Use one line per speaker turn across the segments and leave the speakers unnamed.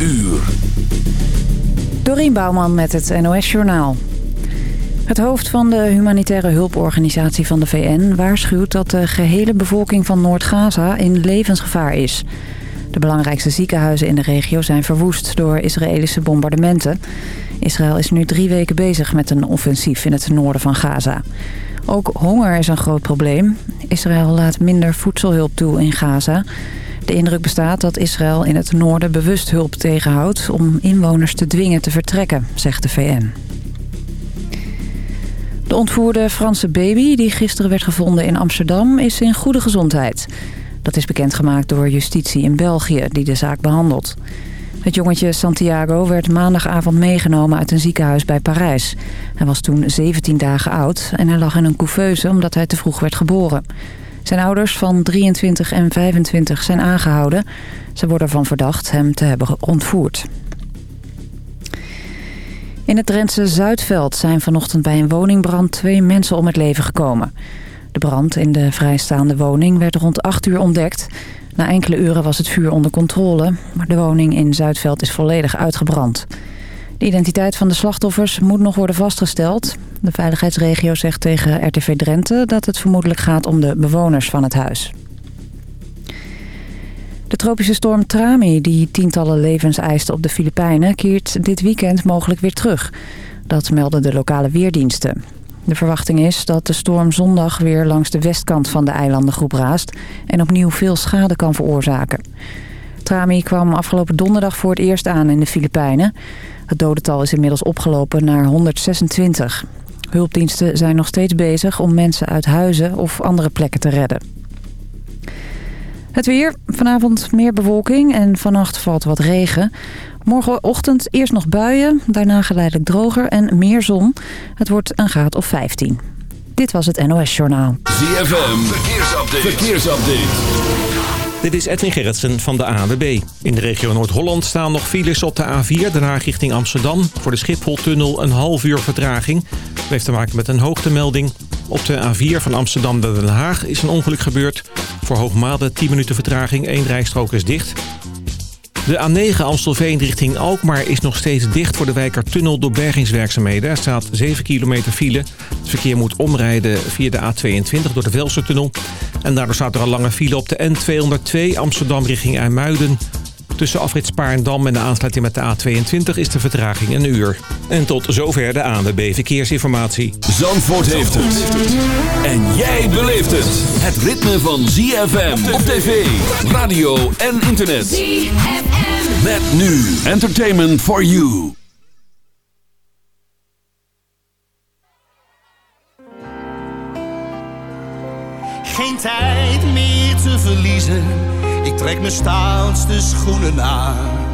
uur.
Dorien Bouwman met het NOS Journaal. Het hoofd van de humanitaire hulporganisatie van de VN waarschuwt dat de gehele bevolking van Noord-Gaza in levensgevaar is. De belangrijkste ziekenhuizen in de regio zijn verwoest door Israëlische bombardementen. Israël is nu drie weken bezig met een offensief in het noorden van Gaza. Ook honger is een groot probleem. Israël laat minder voedselhulp toe in Gaza. De indruk bestaat dat Israël in het noorden bewust hulp tegenhoudt... om inwoners te dwingen te vertrekken, zegt de VN. De ontvoerde Franse baby die gisteren werd gevonden in Amsterdam... is in goede gezondheid. Dat is bekendgemaakt door justitie in België, die de zaak behandelt. Het jongetje Santiago werd maandagavond meegenomen uit een ziekenhuis bij Parijs. Hij was toen 17 dagen oud en hij lag in een couveuse omdat hij te vroeg werd geboren. Zijn ouders van 23 en 25 zijn aangehouden. Ze worden ervan verdacht hem te hebben ontvoerd. In het Drentse Zuidveld zijn vanochtend bij een woningbrand twee mensen om het leven gekomen. De brand in de vrijstaande woning werd rond 8 uur ontdekt. Na enkele uren was het vuur onder controle, maar de woning in Zuidveld is volledig uitgebrand. De identiteit van de slachtoffers moet nog worden vastgesteld. De veiligheidsregio zegt tegen RTV Drenthe dat het vermoedelijk gaat om de bewoners van het huis. De tropische storm Trami, die tientallen levens eiste op de Filipijnen... keert dit weekend mogelijk weer terug. Dat melden de lokale weerdiensten. De verwachting is dat de storm zondag weer langs de westkant van de eilandengroep raast... en opnieuw veel schade kan veroorzaken. Trami kwam afgelopen donderdag voor het eerst aan in de Filipijnen. Het dodental is inmiddels opgelopen naar 126. Hulpdiensten zijn nog steeds bezig om mensen uit huizen of andere plekken te redden. Het weer. Vanavond meer bewolking en vannacht valt wat regen. Morgenochtend eerst nog buien, daarna geleidelijk droger en meer zon. Het wordt een graad of 15. Dit was het NOS Journaal.
ZFM. Verkeersupdate. Verkeersupdate.
Dit is Edwin Gerritsen van de ANWB. In de regio Noord-Holland staan nog files op de A4, daarna richting Amsterdam. Voor de Schipholtunnel een half uur vertraging. Dat heeft te maken met een hoogtemelding. Op de A4 van Amsterdam naar Den Haag is een ongeluk gebeurd. Voor Hoogmade 10 minuten vertraging, één rijstrook is dicht. De A9 Amstelveen richting Alkmaar is nog steeds dicht voor de Wijkertunnel door bergingswerkzaamheden. Er staat 7 kilometer file. Het verkeer moet omrijden via de A22 door de Velsertunnel. En daardoor staat er al lange file op de N202 Amsterdam richting IJmuiden. Tussen afrit Spaarndam en de aansluiting met de A22 is de vertraging een uur. En tot zover de ANWB Verkeersinformatie.
Zandvoort heeft het. En jij beleeft het. Het ritme van ZFM op tv, radio en internet. ZFM. Met nu Entertainment for You.
Geen tijd meer te verliezen ik trek mijn stoutste schoenen aan.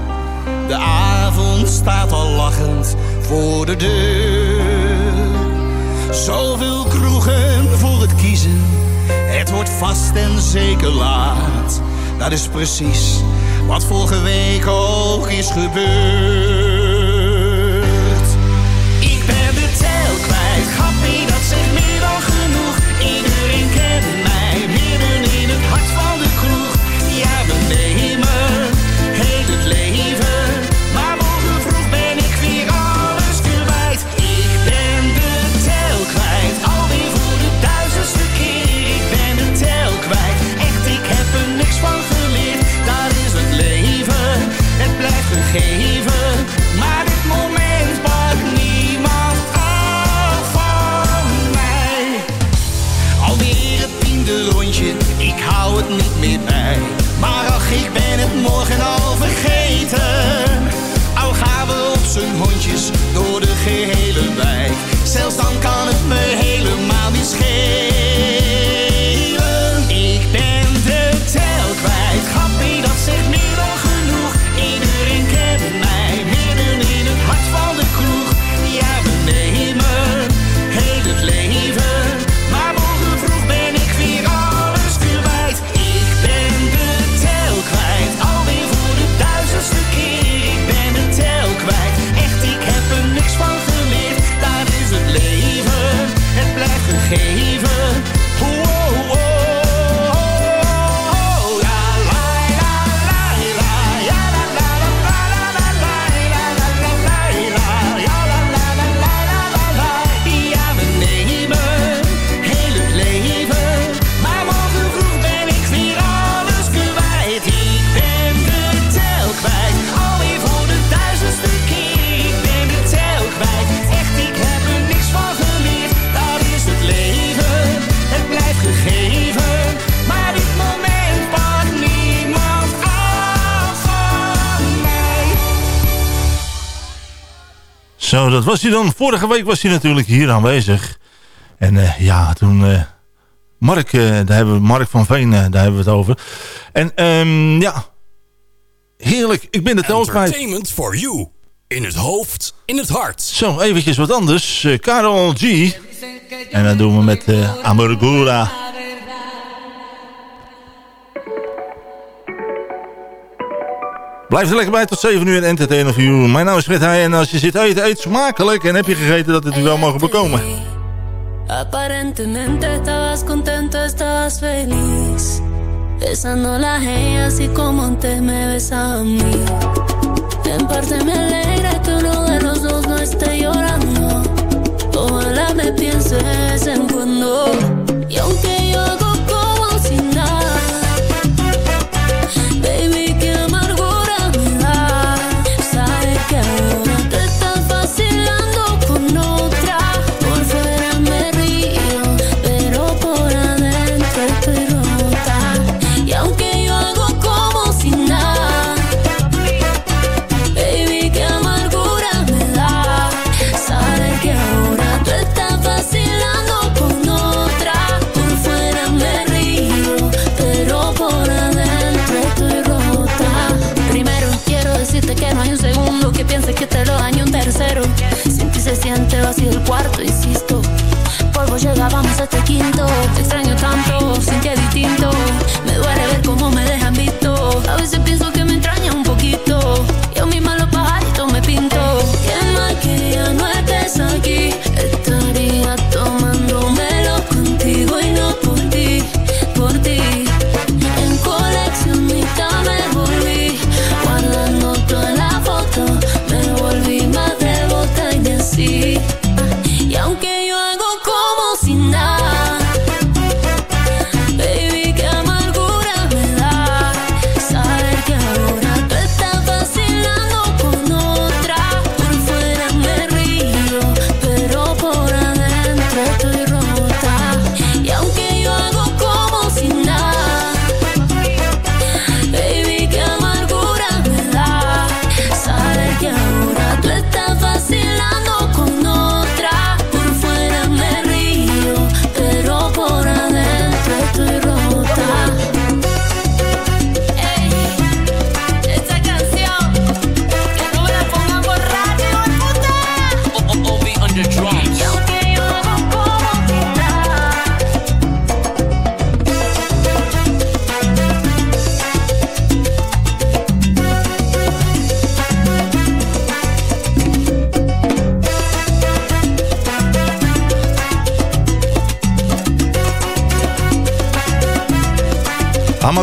De avond staat al lachend voor de deur. Zoveel kroegen voor het kiezen. Het wordt vast en zeker laat. Dat is precies wat vorige week ook is gebeurd.
Dat was hij dan. Vorige week was hij natuurlijk hier aanwezig. En uh, ja, toen... Uh, Mark, uh, daar hebben we Mark van Veen, daar hebben we het over. En um, ja, heerlijk. Ik ben de tel kwijt.
Entertainment for you. In het hoofd, in het hart.
Zo, eventjes wat anders. Karol G. En dat doen we met Amargura. Blijf er lekker bij tot 7 uur en entertainer voor you. Mijn naam is Fred Heij en als je zit eten, eet smakelijk. En heb je gegeten dat het u wel mogen bekomen.
Aparentemente estabas contento, estabas feliz Besándola a ella así como antes me besaba a mí En parte me alegra que uno de los dos no esté llorando Ojalá me pienses en cuando Y aunque yo hago siente vacío el cuarto, insisto. Polvo llega, vamos a este quinto. Te extraño tanto, sin que distinto. Me duele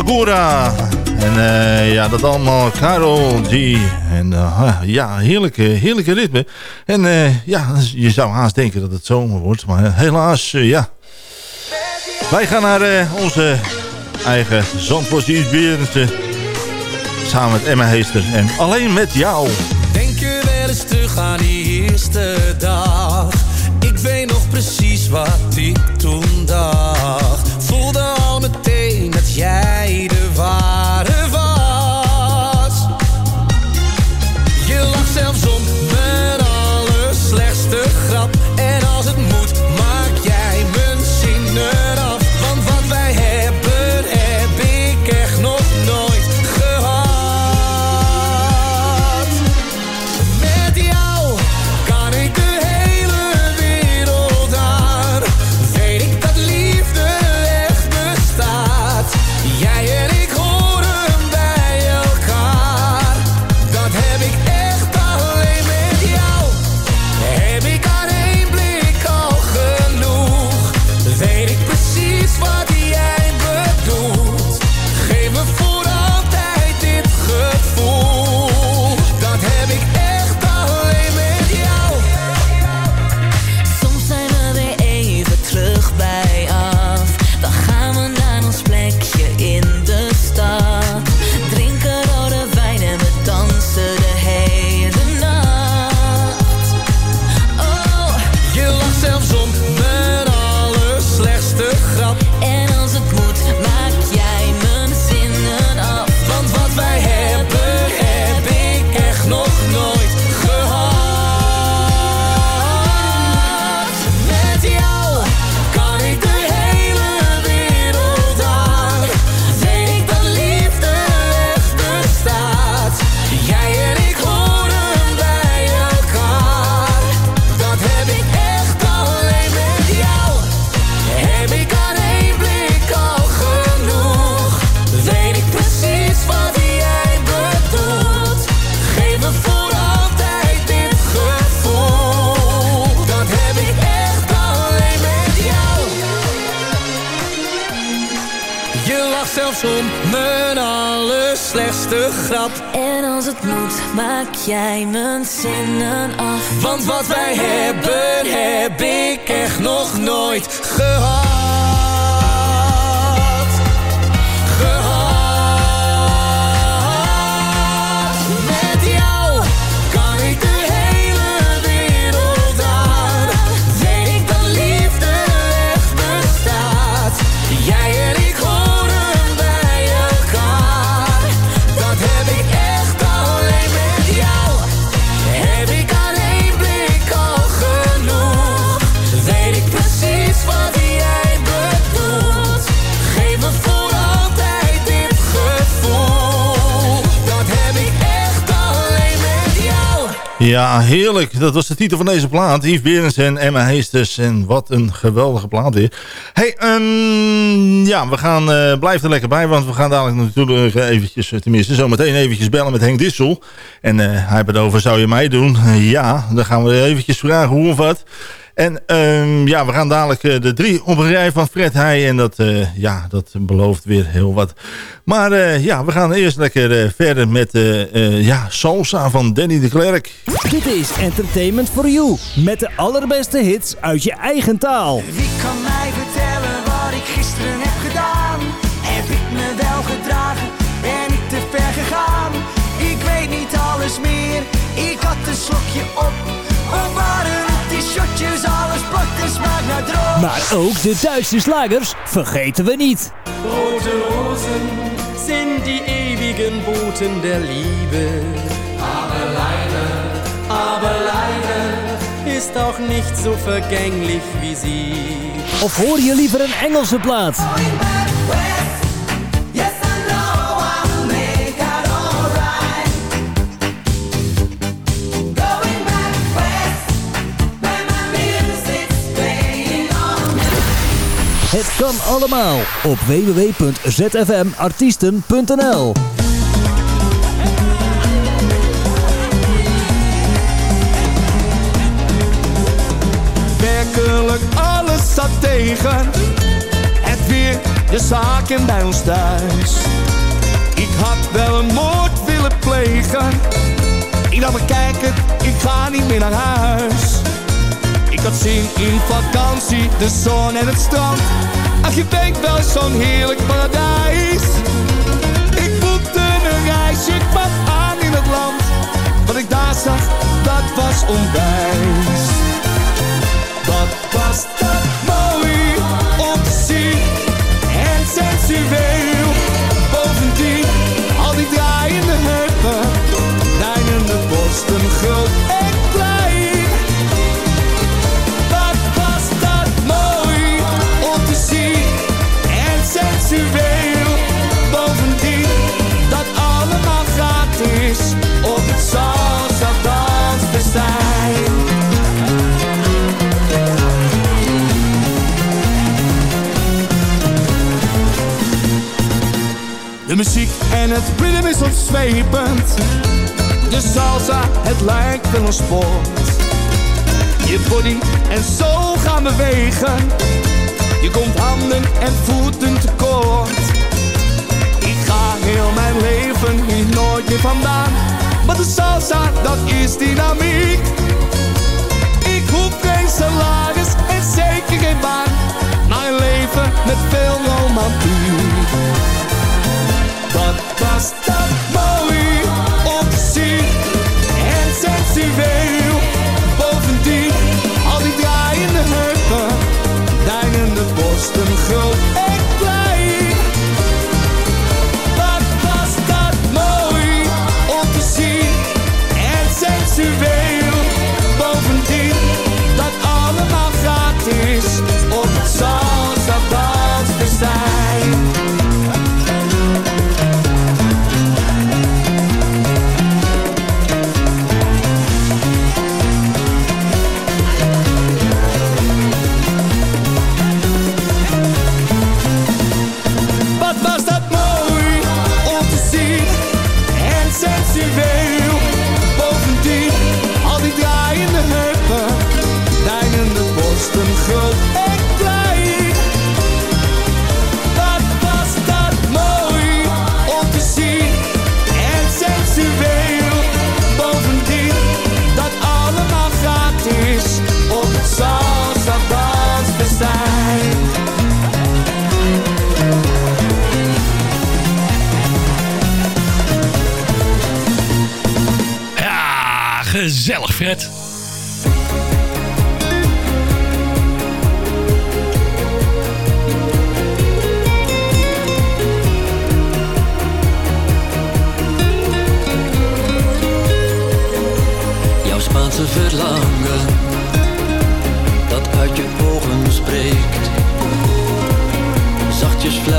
Amagura. En uh, ja, dat allemaal Carol G. En uh, ja, heerlijke, heerlijke ritme. En uh, ja, je zou haast denken dat het zomer wordt. Maar helaas, ja. Wij gaan naar onze eigen Zandvoortse. Samen met Emma Heester. En alleen met jou.
Denk je wel eens terug aan die eerste dag. Ik weet nog precies wat ik toen dacht. Jij mijn zinnen af. Want wat wij hebben, heb ik echt nog nooit gehad.
Ja, heerlijk. Dat was de titel van deze plaat. Yves Berens en Emma Heesters. En wat een geweldige plaat weer. Hey, um, ja, we gaan, uh, blijf er lekker bij. Want we gaan dadelijk natuurlijk eventjes, tenminste zometeen eventjes bellen met Henk Dissel. En uh, hij het over, zou je mij doen? Ja, dan gaan we eventjes vragen hoe of wat. En um, ja, we gaan dadelijk uh, de drie op een rij van Fred Heij. En dat, uh, ja, dat belooft weer heel wat. Maar uh, ja, we gaan eerst lekker verder met ja, Salsa van Danny de Klerk.
Dit is Entertainment for You. Met de allerbeste hits uit je eigen taal.
Wie kan mij vertellen wat ik gisteren heb gedaan? Heb ik me wel gedragen? Ben ik te ver gegaan? Ik weet niet alles meer. Ik had een slokje op. Of waren shotjes,
Maar ook de Duitse slagers vergeten we niet.
Rote Rosen sind die ewigen Boten der Liebe. Aber leider, aber leider ist auch nicht so vergänglich wie sie.
Of hoor je liever een Engelse plaat? Kan allemaal op www.zfmartiesten.nl
Werkelijk alles zat tegen. Het weer, de zaken bij ons thuis. Ik had wel een moord willen plegen. Ik dacht, maar kijk het, ik ga niet meer naar huis. Ik had zin in vakantie, de zon en het strand. Ach, je weet wel, zo'n heerlijk paradijs. Ik boekte een reisje, ik kwam aan in het land. Wat ik daar zag, dat was onwijs. Wat was dat mooi om te zien en sensueel. De muziek en het rhythm is ontzwepend. De salsa, het lijkt wel een sport. Je body en zo gaan bewegen. Je komt handen en voeten tekort. Ik ga heel mijn leven hier nooit meer vandaan. Maar de salsa, dat is dynamiek. Ik hoef geen salaris en zeker geen baan. Een leven met veel romantiek. Wat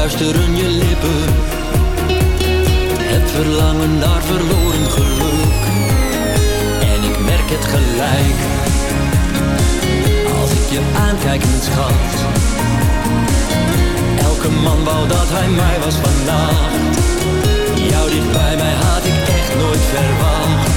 fluisteren je lippen, het verlangen naar verloren geluk. En ik merk het gelijk, als ik je aankijk, mijn schat. Elke man wou dat hij mij was vannacht. Jou dicht bij mij had ik echt nooit verwacht.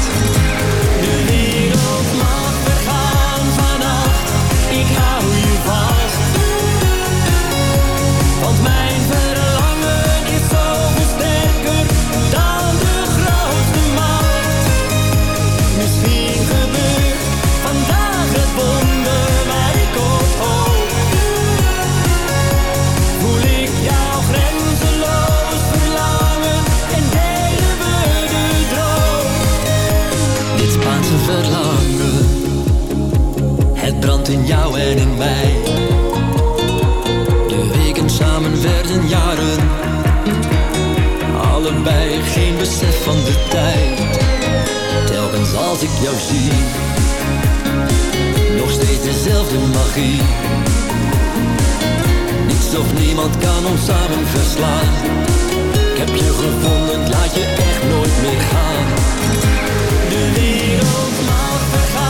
In jou en in mij. De weken samen werden jaren, allebei geen besef van de tijd. Telkens als ik jou zie, nog steeds dezelfde magie. Niets of niemand kan ons samen verslaan. Ik heb je gevonden, laat je echt nooit meer gaan. De wereld mag vergaan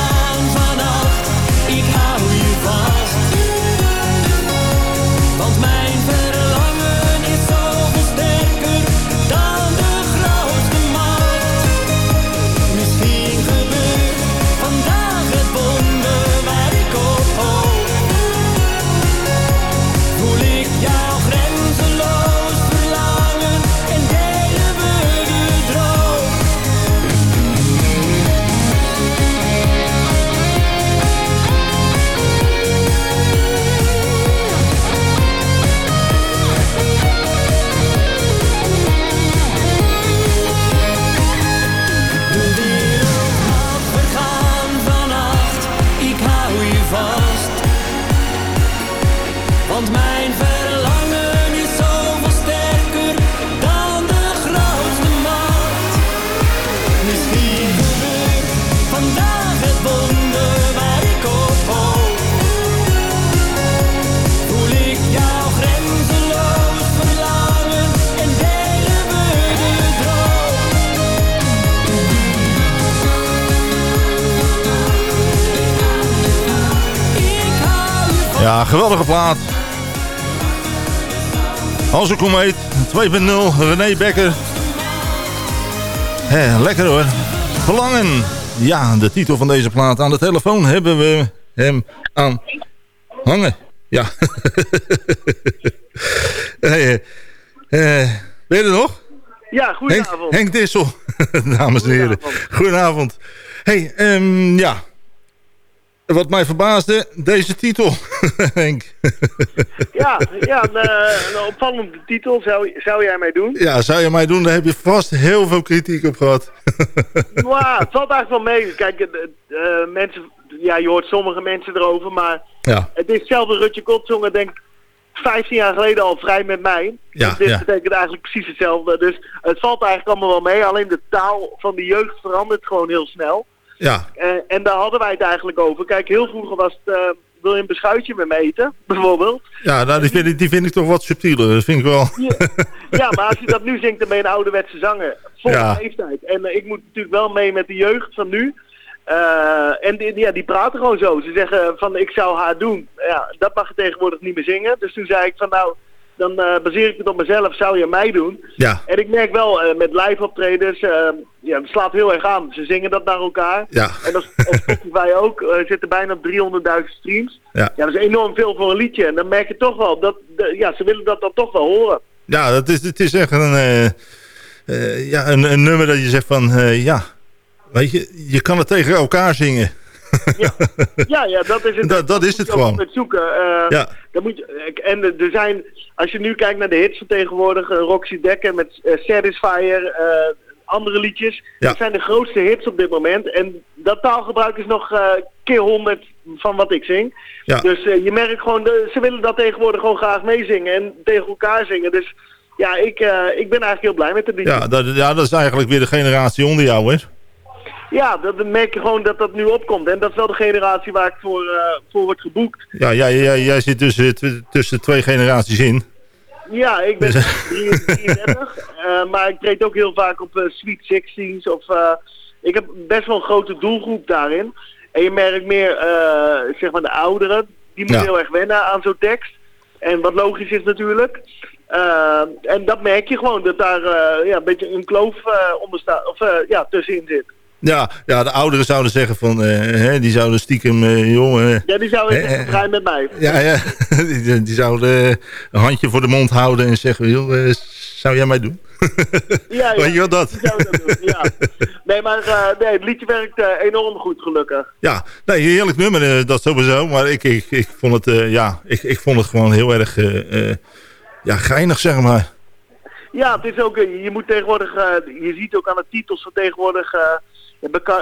Een komeet, 2.0, René Becker. Hé, lekker hoor. Verlangen. Ja, de titel van deze plaat. Aan de telefoon hebben we hem aan hangen. Ja. hey, eh, ben je er nog?
Ja, goedenavond.
Henk, Henk Dissel, dames en heren. Goedenavond. Hey, ehm, ja. Wat mij verbaasde, deze titel, Henk.
Ja, ja een, eh, een opvallende titel zou, zou jij mij doen.
Ja, zou je mij doen, daar heb je vast heel veel kritiek op gehad.
Maar het valt eigenlijk wel mee. Kijk, eh, eh, mensen, ja, je hoort sommige mensen erover, maar
Ja.
het is hetzelfde Rutje Kot zongen, denk ik, 15 jaar geleden al vrij met mij.
Ja,
Dus dit
ja.
betekent eigenlijk precies hetzelfde. Dus het valt eigenlijk allemaal wel mee. Alleen de taal van de jeugd verandert gewoon heel snel.
Ja,
Eh, en daar hadden wij het eigenlijk over. Kijk, heel vroeger was het, eh, wil je een beschuitje met me eten, bijvoorbeeld.
ja nou, die, vind ik, die vind ik toch wat subtieler. Dat vind ik wel.
Ja, maar als je dat nu zingt, dan ben je een ouderwetse zanger. Vol
Ja.
leeftijd. En eh, ik moet natuurlijk wel mee met de jeugd van nu. En die, ja, die praten gewoon zo. Ze zeggen van ik zou haar doen. Ja, dat mag je tegenwoordig niet meer zingen. Dus toen zei ik van nou, dan eh, baseer ik het op mezelf. Zou je mij doen?
Ja.
En ik merk wel eh, met live optredens, eh, ja, het slaat heel erg aan. Ze zingen dat naar elkaar.
Ja.
En dat en Spotify ook. eh, zitten bijna op 300.000 streams.
Ja.
ja, dat is enorm veel voor een liedje. En dan merk je toch wel dat, de- ja, ze willen dat dan toch wel horen.
Ja, dat is, het is echt een, ja, een, een nummer dat je zegt van, ja, weet je, je kan het tegen elkaar zingen.
Ja, ja, dat is het.
Dat- dat is het gewoon.
altijd zoeken. eh,
Ja.
dan moet je, en er zijn, als je nu kijkt naar de hits van tegenwoordig, eh, Roxy Dekker met eh, Satisfier, andere liedjes.
Ja.
Dat zijn de grootste hits op dit moment. En dat taalgebruik is nog keer honderd van wat ik zing.
Ja.
Dus je merkt gewoon, de, ze willen dat tegenwoordig gewoon graag meezingen en tegen elkaar zingen. Dus ja, ik, ik ben eigenlijk heel blij met het liedje.
Ja dat, ja, dat is eigenlijk weer de generatie onder jou, hè?
Ja, dat dan merk je gewoon dat dat nu opkomt. En dat is wel de generatie waar ik voor, eh, voor word geboekt.
Ja, jij, jij, jij zit tussen, tw- tussen twee generaties in.
Ja, ik ben 33, eh, maar ik treed ook heel vaak op eh, Sweet Sixteens. Of, eh, ik heb best wel een grote doelgroep daarin. En je merkt meer, eh, zeg maar de ouderen, die moeten
Ja.
heel erg wennen aan zo'n tekst. En wat logisch is natuurlijk. Eh, en dat merk je gewoon, dat daar eh, ja, een beetje een kloof eh, staat, of eh, ja, tussenin zit.
Ja, ja, de ouderen zouden zeggen van, eh, hè, die zouden stiekem, eh, jongen...
Ja, die zou eens even vrij met mij.
Ja, ja. die, die zouden eh, een handje voor de mond houden en zeggen, joh, zou jij mij doen?
Ja, ja.
Weet je wat dat?
Ja. Nee, maar nee, het liedje werkt enorm goed, gelukkig.
Ja, nee, heerlijk nummer, dat sowieso. Maar ik, ik, ik, vond het, ja, ik, ik vond het gewoon heel erg ja, geinig, zeg maar.
Ja, het is ook, je moet tegenwoordig, je ziet ook aan de titels van tegenwoordig,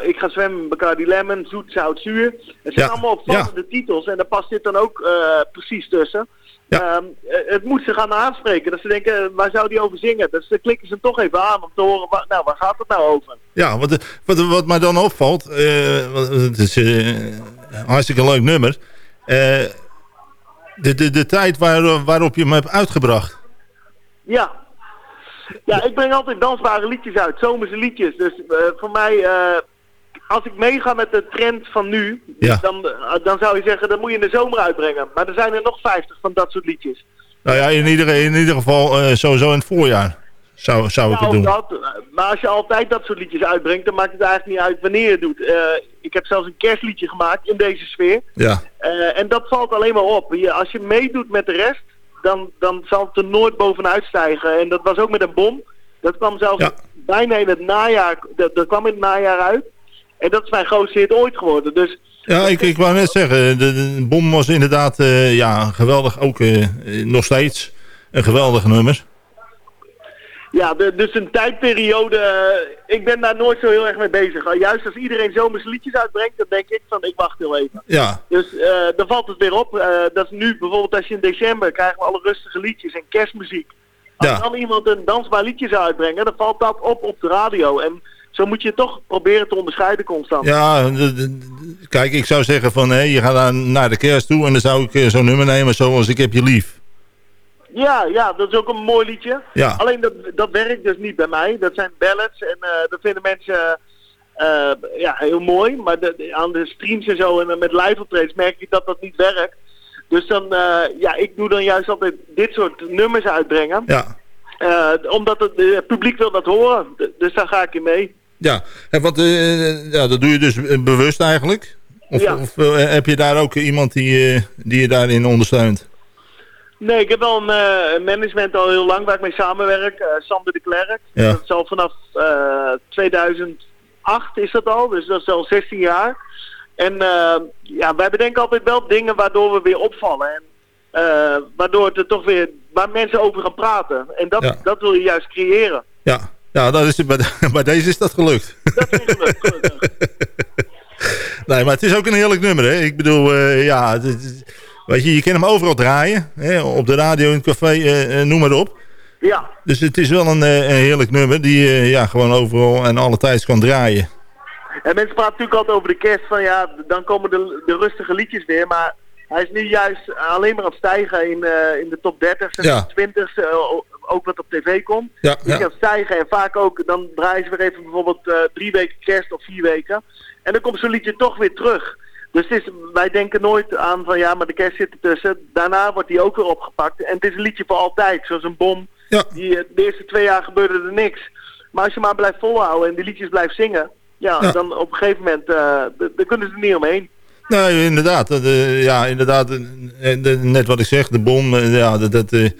ik ga zwemmen, Bacardi Lemon, zoet, zout, zuur. Het zijn
Ja,
allemaal opvallende titels en daar past dit dan ook eh, precies tussen. Ehm, eh, het moet ze gaan aanspreken, dat ze denken, eh, waar zou die over zingen? Dus dan klikken ze hem toch even aan om te horen, waar, nou, waar gaat het nou over?
Ja, wat, wat, wat mij dan opvalt, het is een hartstikke leuk nummer. De, de, de tijd waar, waarop je hem hebt uitgebracht.
Ja. Ja, ik breng altijd dansbare liedjes uit, zomerse liedjes. Dus eh, voor mij, eh, als ik meega met de trend van nu,
Ja.
dan, eh, dan zou je zeggen, dat moet je in de zomer uitbrengen. Maar er zijn er nog 50 van dat soort liedjes.
Nou ja, in ieder, in ieder geval sowieso in het voorjaar zou, zou ik het
ook
doen.
dat, maar als je altijd dat soort liedjes uitbrengt, dan maakt het eigenlijk niet uit wanneer je het doet. Ik heb zelfs een kerstliedje gemaakt in deze sfeer.
Ja,
en dat valt alleen maar op. Je, als je meedoet met de rest, dan, dan zal het er nooit bovenuit stijgen. En dat was ook met een bom. Dat kwam zelfs bijna in het najaar, dat, dat kwam in het najaar uit. En dat is mijn grootste hit ooit geworden. Dus
ja ik, ik wou net zeggen, de, de bom was inderdaad eh, ja, geweldig. Ook eh, eh, nog steeds een geweldig nummer.
Ja, de, dus een tijdperiode, eh, ik ben daar nooit zo heel erg mee bezig. Uh, juist als iedereen zomers liedjes uitbrengt, dan denk ik van ik wacht heel even.
Ja,
Dus eh, dan valt het weer op. Eh, dat is nu bijvoorbeeld als je in december krijgen we alle rustige liedjes en kerstmuziek. Als
Ja.
dan iemand een dansbaar liedje zou uitbrengen, dan valt dat op op de radio. En zo moet je toch proberen te onderscheiden constant.
ja kijk, ik zou zeggen van, hé, je gaat naar de kerst toe en dan zou ik zo'n nummer nemen zoals Ik heb je lief.
Ja, ja, dat is ook een mooi liedje.
Ja.
Alleen dat, dat werkt dus niet bij mij. Dat zijn ballads en eh, dat vinden mensen eh, ja, heel mooi. Maar de, aan de streams en zo en dan met live optredens merk je dat dat niet werkt. Dus dan, eh, ja, ik doe dan juist altijd dit soort nummers uitbrengen.
Ja,
omdat het, het publiek wil dat horen. Dus daar ga ik in mee.
ja. En wat, ja dat doe je dus bewust eigenlijk? Of,
Ja.
of heb je daar ook iemand die, die je daarin ondersteunt?
Nee, ik heb wel een eh, management al heel lang waar ik mee samenwerk. eh Sander de Klerk.
Ja.
Dat is al vanaf eh 2008 is dat al. Dus dat is al 16 jaar. En eh, ja, wij bedenken altijd wel dingen waardoor we weer opvallen. En eh, waardoor het er toch weer, waar mensen over gaan praten. En dat,
Ja.
dat wil je juist creëren.
Ja, ja dat is, bij, bij deze is dat gelukt. nee, maar het is ook een heerlijk nummer. Hè? Ik bedoel, eh, ja, het is- weet je, je kan hem overal draaien. Hè? Op de radio, in het café, eh, eh, noem maar op.
Ja.
Dus het is wel een, eh, een heerlijk nummer die je ja, gewoon overal en alle tijds kan draaien.
En mensen praten natuurlijk altijd over de kerst van ja, dan komen de, de rustige liedjes weer. Maar hij is nu juist alleen maar aan het stijgen in, in de top 30 en
Ja.
20 ook wat op tv komt.
Ja,
aan het stijgen en vaak ook, dan draaien ze weer even bijvoorbeeld drie weken kerst of vier weken. En dan komt zo'n liedje toch weer terug. Dus is, wij denken nooit aan van ja, maar de kerst zit ertussen. Daarna wordt die ook weer opgepakt. En het is een liedje voor altijd, zoals een bom. Die, eh, de eerste twee jaar gebeurde er niks. Maar als je maar blijft volhouden en die liedjes blijft zingen, ja,
Ja.
dan op een gegeven moment, eh, d- dan kunnen ze er niet omheen.
Nee, inderdaad. Eh, ja, inderdaad. eh, eh, de- net wat ik zeg, de bom, eh, ja, dat, dat, eh, eh,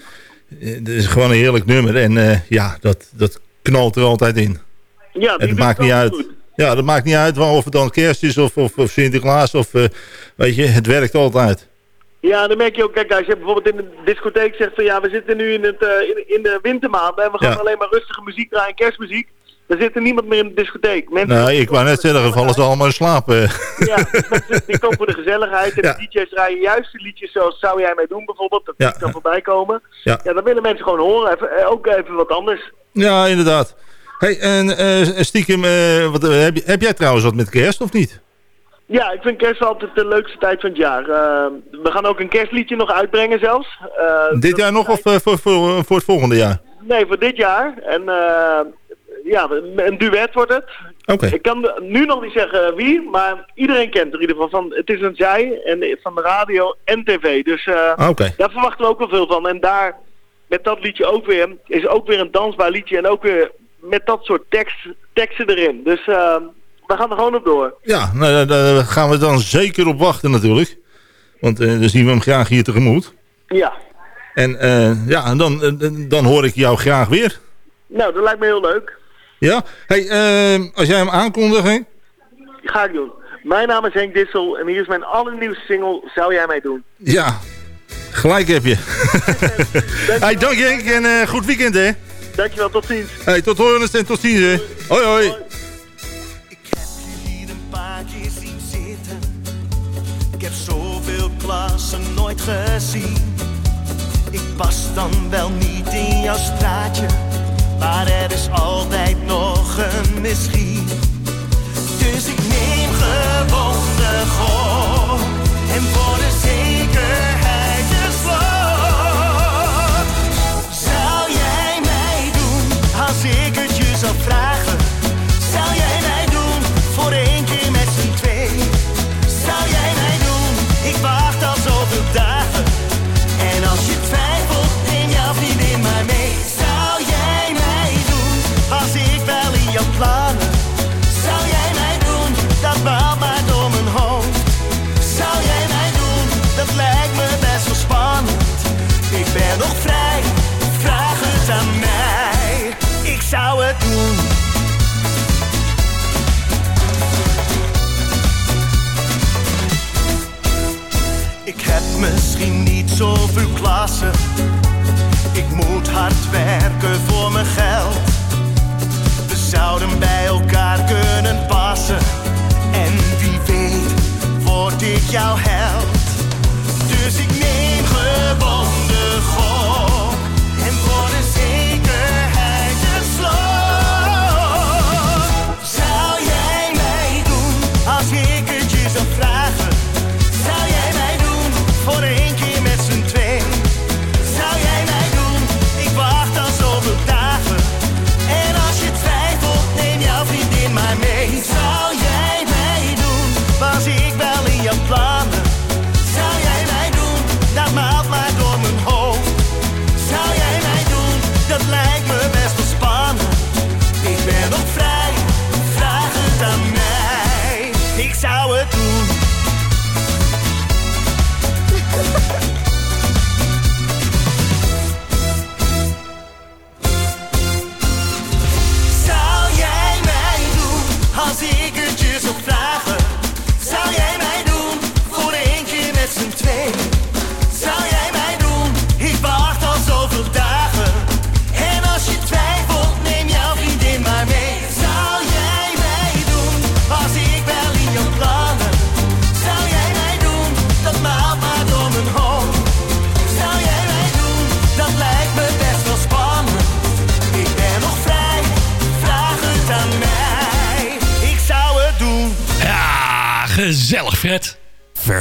dat is gewoon een heerlijk nummer. En eh, ja, dat, dat knalt er altijd in.
Ja,
En het maakt niet uit.
goed.
Ja, dat maakt niet uit of het dan kerst is of, of, of Sinterklaas. Of, eh, weet je, het werkt altijd.
Ja, dan merk je ook, kijk, als je bijvoorbeeld in de discotheek zegt van ja, we zitten nu in, het, eh, in, in de wintermaanden en we gaan
Ja.
alleen maar rustige muziek draaien, kerstmuziek. Er zit er niemand meer in de discotheek. Mensen
Nou, ik wou net zeggen, vallen ze allemaal in slaap. eh.
Ja, dus mensen die komen voor de gezelligheid. En
Ja.
de DJ's draaien juist die liedjes zoals Zou jij mij doen bijvoorbeeld. Dat
Ja.
kan voorbij komen.
Ja.
Ja, dan willen mensen gewoon horen. Even, ook even wat anders.
Ja, inderdaad. Hey, en eh, stiekem, eh, wat, eh, heb, heb jij trouwens wat met kerst of niet?
Ja, ik vind kerst altijd de leukste tijd van het jaar. Eh, we gaan ook een kerstliedje nog uitbrengen zelfs. Eh,
Dit jaar nog of voor, voor, voor het volgende jaar?
Nee, voor dit jaar. En eh, ja, een duet wordt het.
Oké.
Ik kan nu nog niet zeggen wie, maar iedereen kent er in ieder geval van. Het is een zij en van de radio en tv. Dus
Ah,
daar verwachten we ook wel veel van. En daar, met dat liedje ook weer, is ook weer een dansbaar liedje. En ook weer met dat soort tekst, teksten erin. Dus eh, we gaan er gewoon op door.
Ja, nou, daar- gaan we dan zeker op wachten natuurlijk. Want eh, dan zien we hem graag hier tegemoet.
Ja,
En eh, ja, en dan, eh, dan hoor ik jou graag weer.
nou, dat lijkt me heel leuk.
Ja? Hey, eh, als jij hem aankondigt, hè?
Ga ik doen. Mijn naam is Henk Dissel en hier is mijn allernieuwste single Zou jij mij doen?
Ja, gelijk heb je. hey, dank je Henk en goed weekend hè.
Dankjewel, tot ziens.
Hey, tot horens en tot ziens hè. Hoi hoi.
hier een paar keer zien zitten. Ik heb zoveel klassen nooit gezien. Ik pas dan wel niet in jouw straatje, maar er is altijd nog een misschien. Dus ik neem gewoon de gok en voor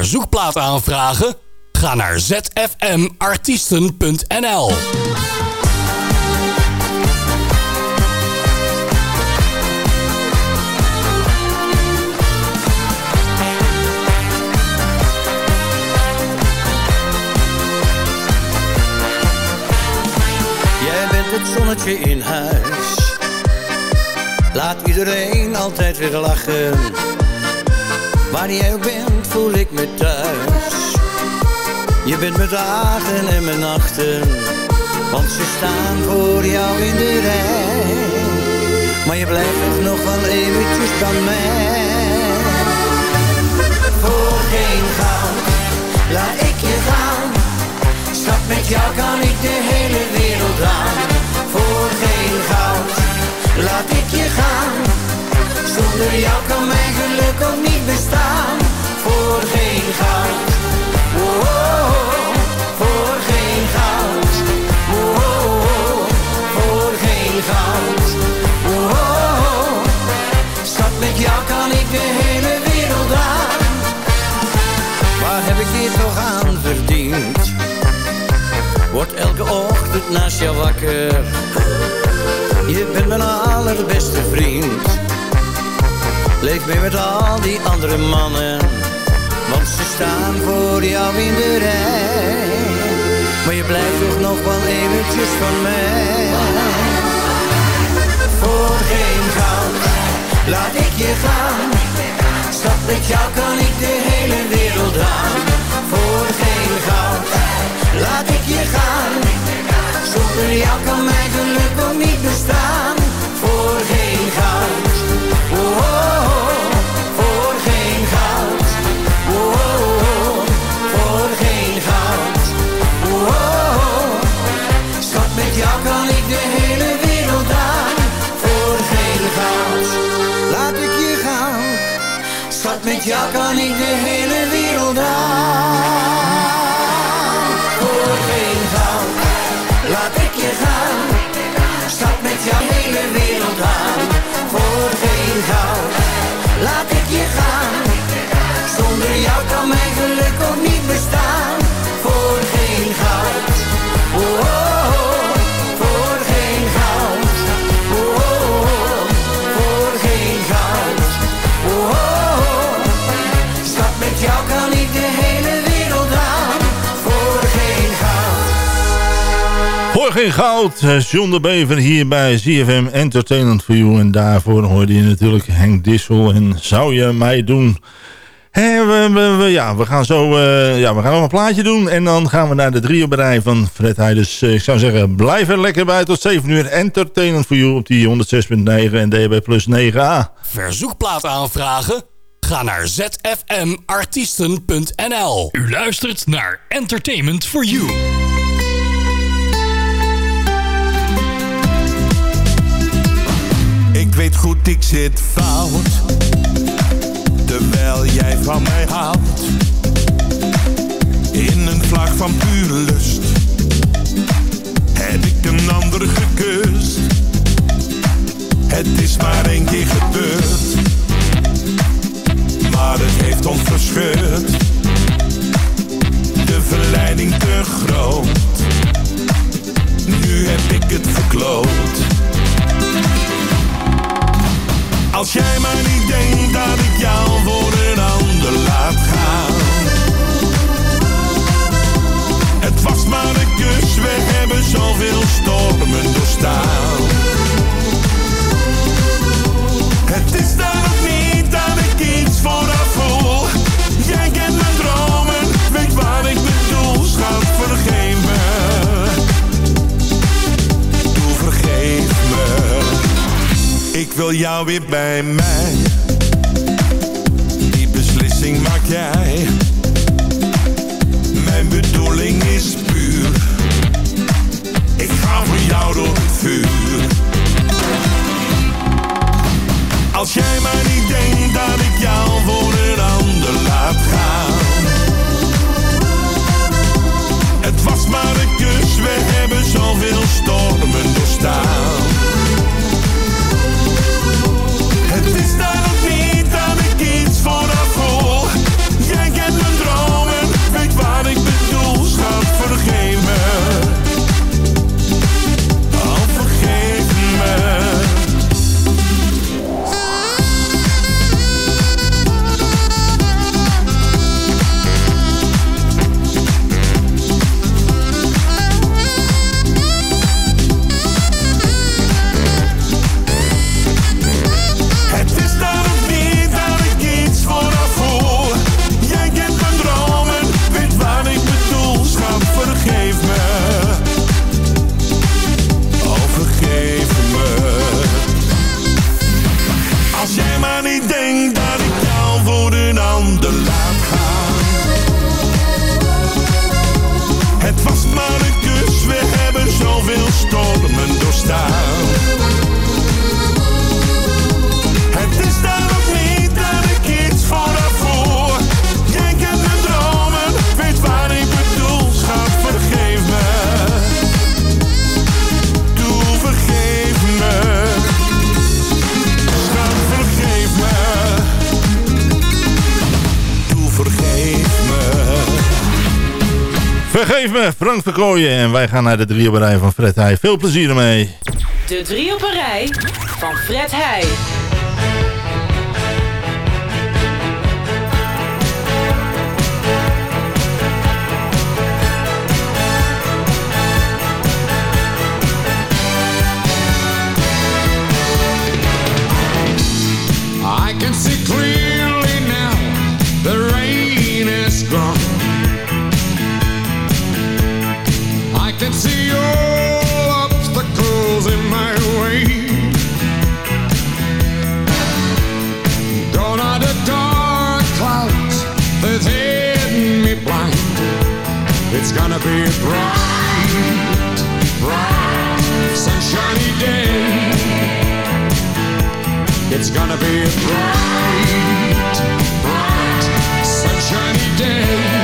Verzoekplaat aanvragen? Ga naar zfmartiesten.nl
Jij bent het zonnetje in huis. Laat iedereen altijd weer lachen. Waar jij ook bent, voel ik me thuis. Je bent mijn dagen en mijn nachten. Want ze staan voor jou in de rij. Maar je blijft nog wel eventjes bij mij. Voor geen goud, laat ik je gaan. Schat, met jou kan ik de hele wereld aan. Voor geen goud, laat ik je gaan. Zonder jou kan mijn geluk ook niet bestaan. Voor geen goud. Oh, oh, oh. voor geen goud. Oh, oh, oh. voor geen goud. Oh, oh, oh. Schat, met jou kan ik de hele wereld aan. Waar heb ik dit toch aan verdiend? Word elke ochtend naast jou wakker. Je bent mijn allerbeste vriend. Leef mee met al die andere mannen. Ze staan voor jou in de rij. Maar je blijft toch nog wel eventjes van mij. Voor geen goud laat ik je gaan. Schat, met jou kan ik de hele wereld aan. Voor geen goud laat ik je gaan. Zonder jou kan mijn geluk ook niet bestaan. Geen goud,
eh, John de Bever hier bij ZFM Entertainment for You. En daarvoor hoorde je natuurlijk Henk Dissel en Zou je mij doen... We, we- we- ja, we gaan zo eh, ja, we gaan nog een plaatje doen. En dan gaan we naar de driehoberij van Fred Heij. Dus eh, ik zou zeggen, blijf er lekker bij tot 7 uur. Entertainment for You op die 106.9 en DHB plus 9a.
Verzoekplaat aanvragen? Ga naar zfmartiesten.nl. U luistert naar Entertainment for You.
Ik weet goed, ik zit fout. Terwijl jij van mij houdt. In een vlag van pure lust. Heb ik een ander gekust. Het is maar één keer gebeurd. Maar het heeft ons verscheurd. De verleiding te groot. Nu heb ik het verkloot. Als jij maar niet denkt dat ik jou voor een ander laat gaan. Het was maar een kus, we hebben zoveel stormen doorstaan. Het is dan ook niet dat ik iets vooraf voel. Jij kent mijn dromen, weet waar ik bedoel, schat, vergeef wil jou weer bij mij. Die beslissing maak jij. Mijn bedoeling is puur. Ik ga voor jou door het vuur. Als jij maar niet denkt dat ik jou voor een ander laat gaan. Het was maar een kus, we hebben zoveel stormen doorstaan.
Frank Verkooyen. En wij gaan naar de drieopperij van Fred Heij. Veel plezier ermee.
De drieopperij van Fred Heij.
gonna be a bright, bright, sunshiny day. It's gonna be a bright, bright, sunshiny day.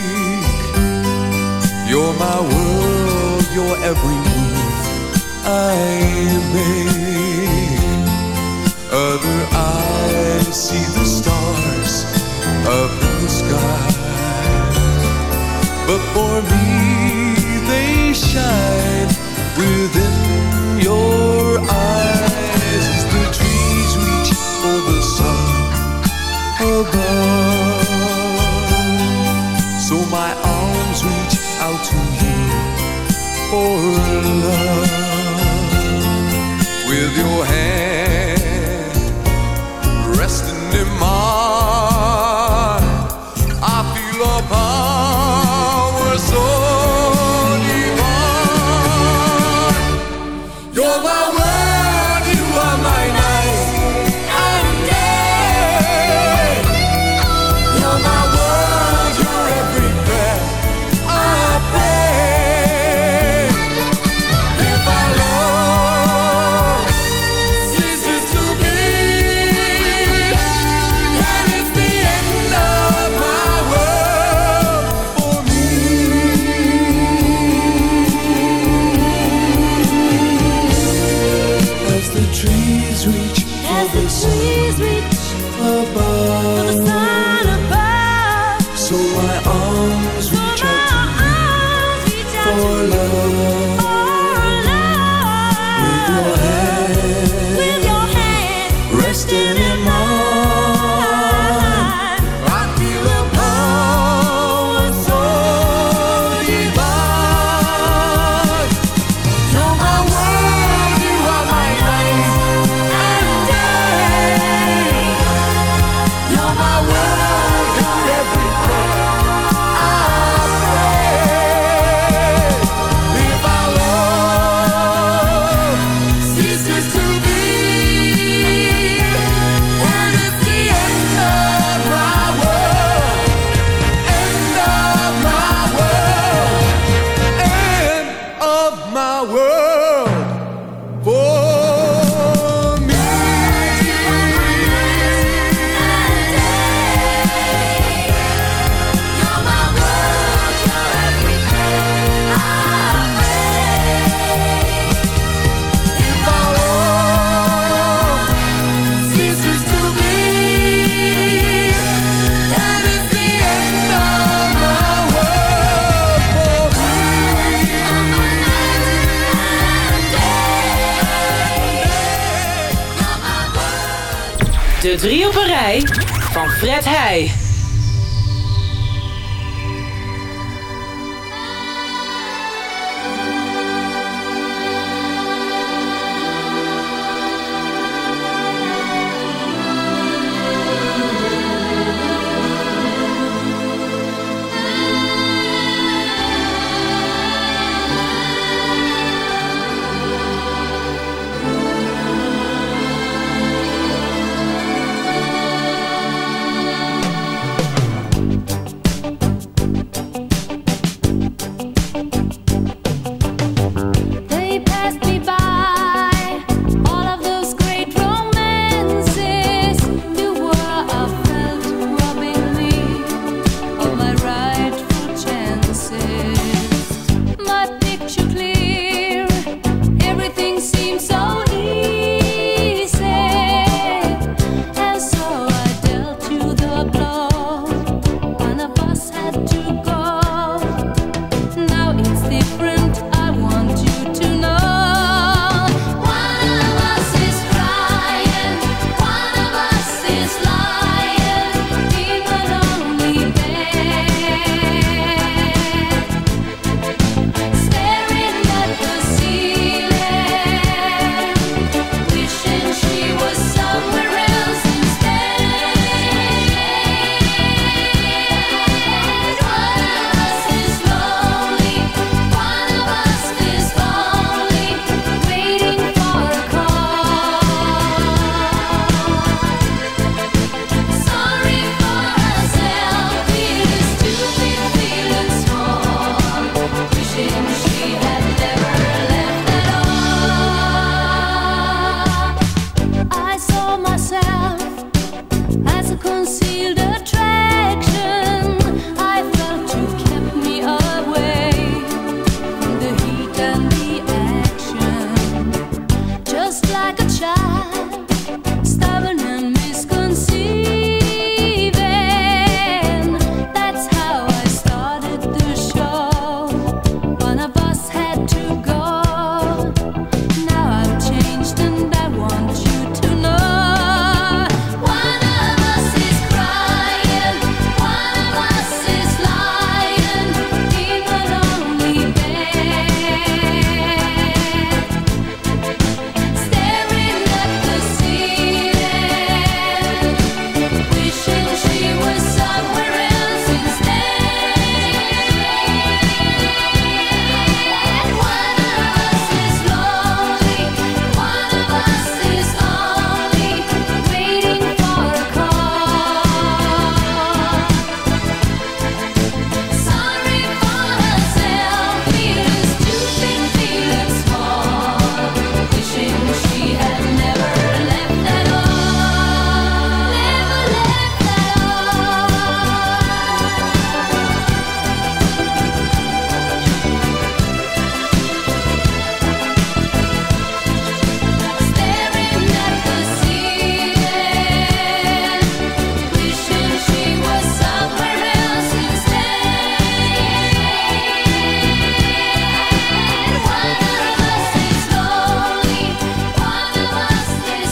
You're my world, you're every move I make. Other eyes see the stars up in the sky. But for me, they shine within your eyes as the trees reach for the sun above. So my arms reach for love with your hand resting in mine.
see.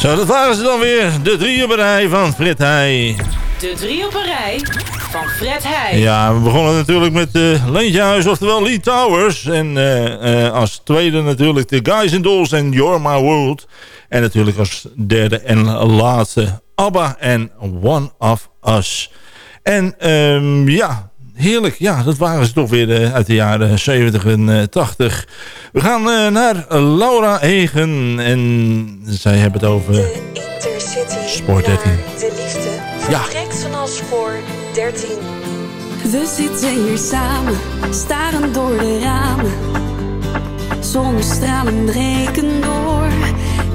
Zo, dat waren ze dan weer. De drie op een rij van Frit Heij.
De drie op een rij van Fred Heij.
Ja, we begonnen natuurlijk met uh, Leentje Huis, oftewel Lee Towers. En eh, eh, als tweede natuurlijk de Guys and Dolls en You're My World. En natuurlijk als derde en laatste ABBA en One of Us. En ehm, ja, heerlijk. Ja, dat waren ze toch weer eh, uit de jaren 70 en eh, 80. We gaan eh, naar Laura Egen. En zij hebben het over Sport 13.
De liefde
Ja.
vertrekt vanaf voor 13.
We zitten hier samen, staren door de ramen. Zonnestralen breken door.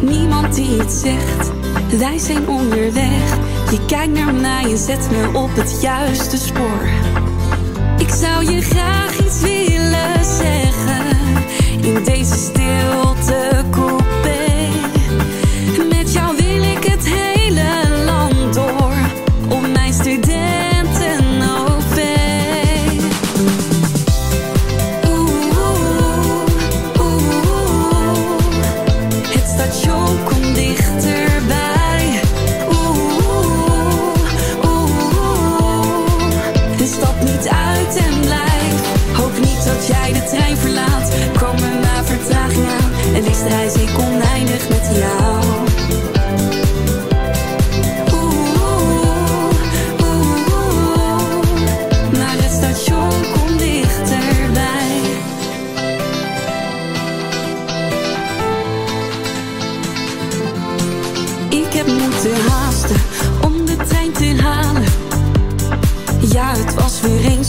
Niemand die het zegt, wij zijn onderweg. Je kijkt naar mij en zet me op het juiste spoor. Ik zou je graag iets willen zeggen in deze stilte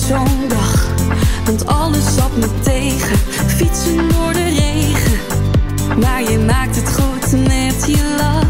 zo'n dag, want alles zat me tegen. Fietsen door de regen, maar je maakt het goed met je lach.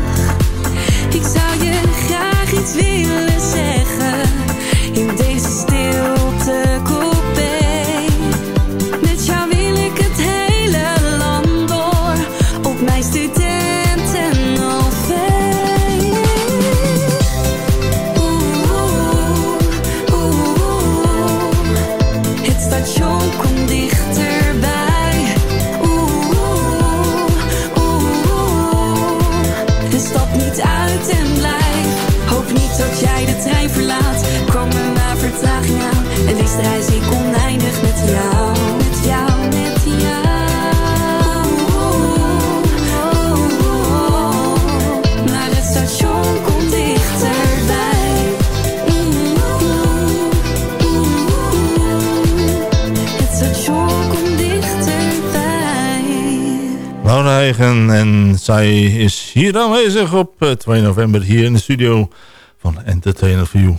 En
zij is hier aanwezig op eh, 2 november hier in de studio van Entertainer You.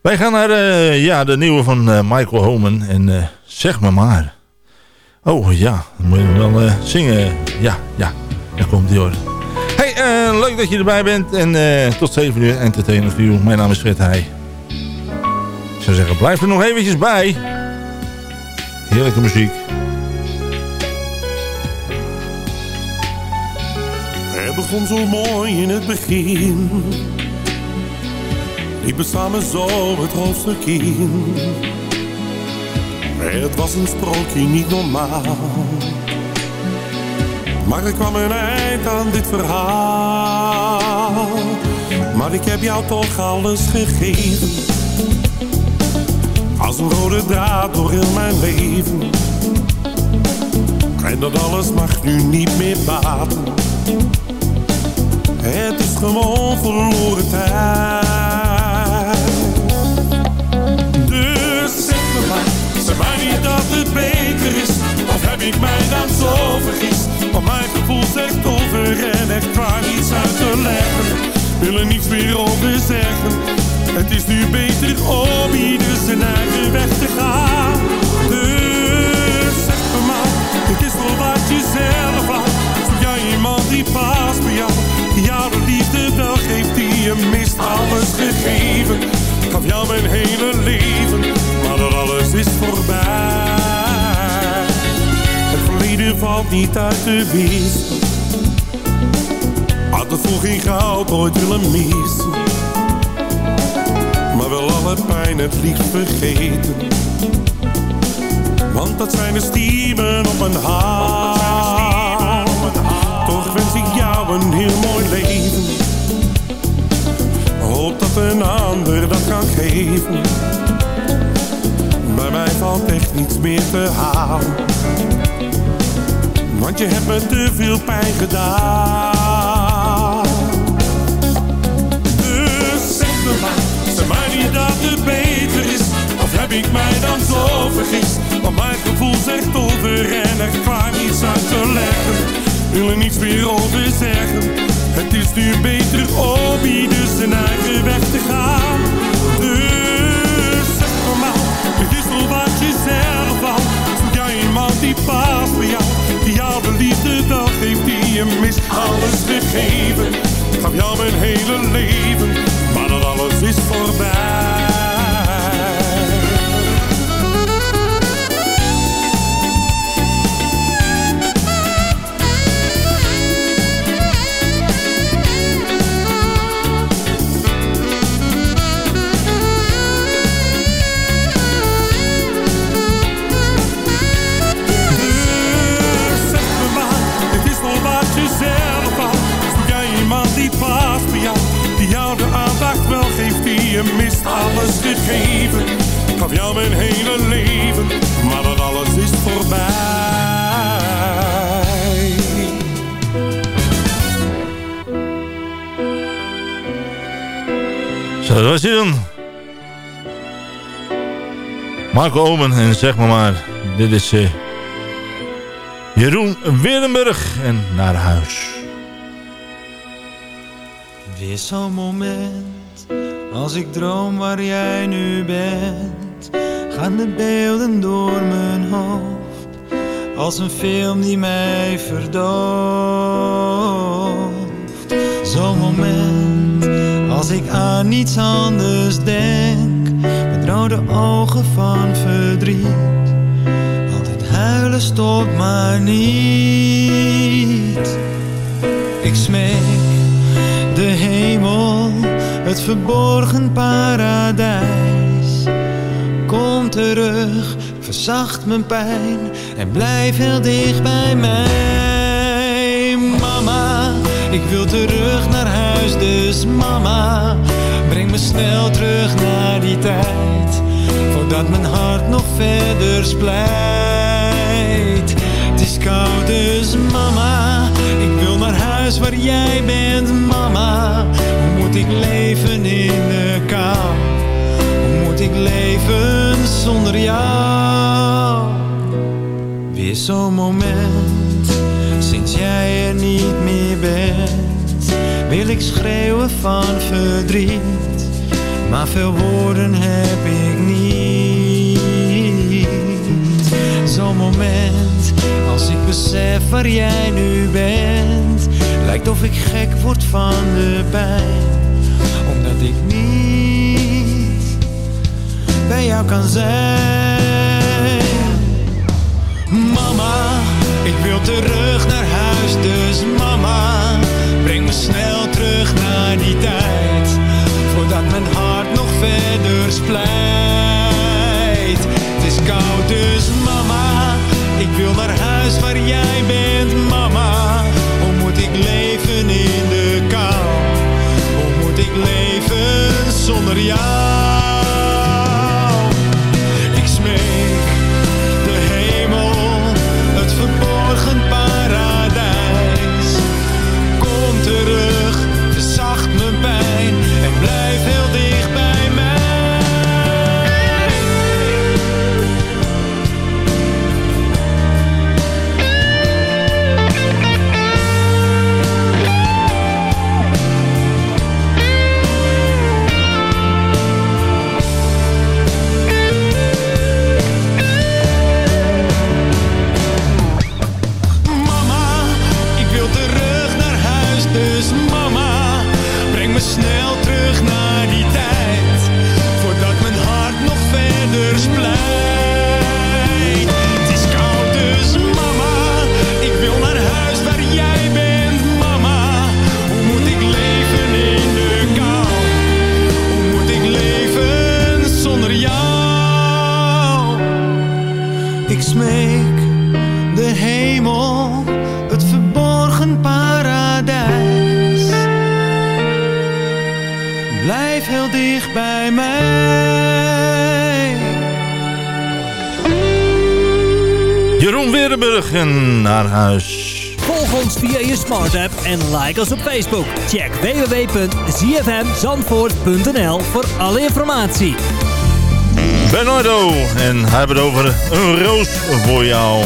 Wij gaan naar eh, ja, de nieuwe van eh, Michael Homan en eh, zeg me maar. Oh ja, dan moet je wel eh, zingen. Ja, ja, daar komt hij hoor. Hey, eh, leuk dat je erbij bent en eh, tot 7 uur Entertainer You. Mijn naam is Fred Heij. Ik zou zeggen, blijf er nog eventjes bij. Heerlijke muziek.
Begon zo mooi in het begin. Liepen samen zo het hoofdstuk in. Het was een sprookje niet normaal. Maar er kwam een eind aan dit verhaal. Maar ik heb jou toch alles gegeven. Als een rode draad door heel mijn leven. En dat alles mag nu niet meer baten. Het is gewoon verloren tijd. Dus zeg me maar, zeg mij niet dat het beter is. Of heb ik mij dan zo vergist? Want mijn gevoel zegt over en echt waar niets uit te leggen. Wil er niets meer over zeggen. Het is nu beter om ieder zijn eigen weg te gaan. Alles gegeven, gaf jou mijn hele leven. Maar dat alles is voorbij. Het verleden valt niet uit te wissen. Had het voor geen ooit willen missen. Maar wel alle pijn het liefst vergeten. Want dat zijn de stiemen op een hart. Toch wens ik jou een heel mooi leven. Een ander dat kan geven. Bij mij valt echt niets meer te halen. Want je hebt me te veel pijn gedaan. Dus zeg me maar, zeg mij niet dat het beter is. Of heb ik mij dan zo vergist? Want mijn gevoel zegt over en echt waar niets uit te leggen. Wil er niets meer over zeggen. Het is nu beter om ieder zijn eigen weg te gaan. Dus zeg me maar, het is wel wat je zelf wou. Zoek jij iemand die past bij jou. Die jou de liefde wel geeft die je mist. Alles gegeven, gaf jou mijn hele leven. Maar dat alles is voorbij.
Dan. Marco Omen en zeg maar maar, dit is eh, Jeroen Werenburg en naar huis.
Weer zo'n moment, als ik droom waar jij nu bent. gaan de beelden door mijn hoofd. Als een film die mij verdooft. Zo'n moment als ik aan niets anders denk. Met rode ogen van verdriet. Altijd huilen stopt maar niet. Ik smeek de hemel, het verborgen paradijs. Kom terug, verzacht mijn pijn en blijf heel dicht bij mij. Mama, ik wil terug naar dus mama, breng me snel terug naar die tijd. Voordat mijn hart nog verder splijt. Het is koud, dus mama, ik wil naar huis waar jij bent, mama. Hoe moet ik leven in de kou? Hoe moet ik leven zonder jou? Weer zo'n moment, sinds jij wil ik schreeuwen van verdriet. Maar veel woorden heb ik niet. Zo'n moment, als ik besef waar jij nu bent, lijkt of ik gek word van de pijn. Omdat ik niet bij jou kan zijn. Mama, ik wil terug naar huis, dus mama, breng me snel terug naar die tijd. Voordat mijn hart nog verder splijt. Het is koud, dus mama, ik wil naar huis waar jij bent, mama. Hoe moet ik leven in de kou? Hoe moet ik leven zonder jou? Naar huis.
Volg ons via je smart app en like ons op Facebook. Check www.zfmzandvoort.nl voor alle informatie.
Bernardo. En hij het over een roos voor jou.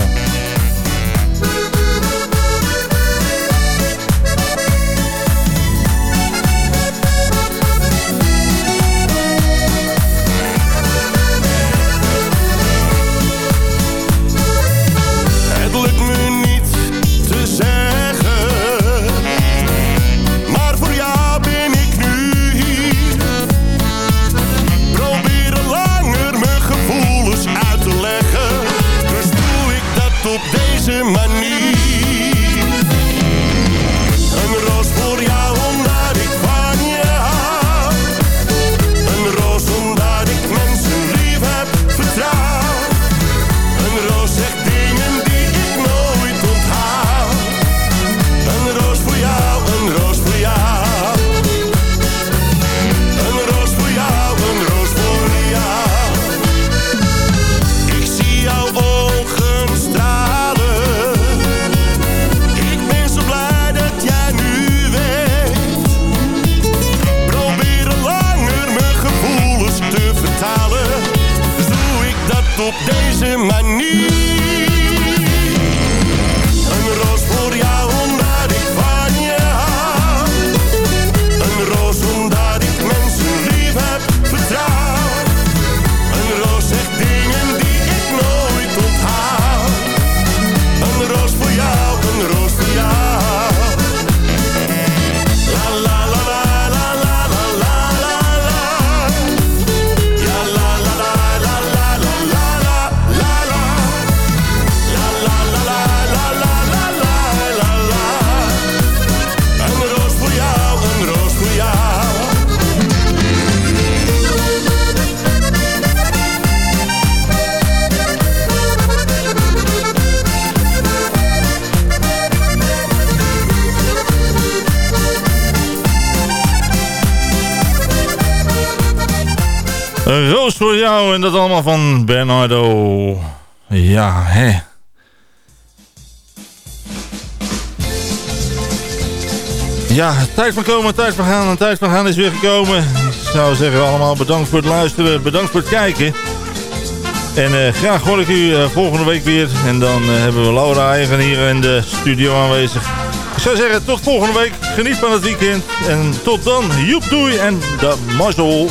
Roos voor jou en dat allemaal van Bernardo. Ja, hè. Ja, tijd van komen, tijd van gaan en tijd van gaan is weer gekomen. Ik zou zeggen allemaal bedankt voor het luisteren, bedankt voor het kijken. En uh, graag hoor ik u uh, volgende week weer. En dan uh, hebben we Laura eigen hier in de studio aanwezig. Ik zou zeggen, tot volgende week. Geniet van het weekend. En tot dan, joep doei en de mazzel.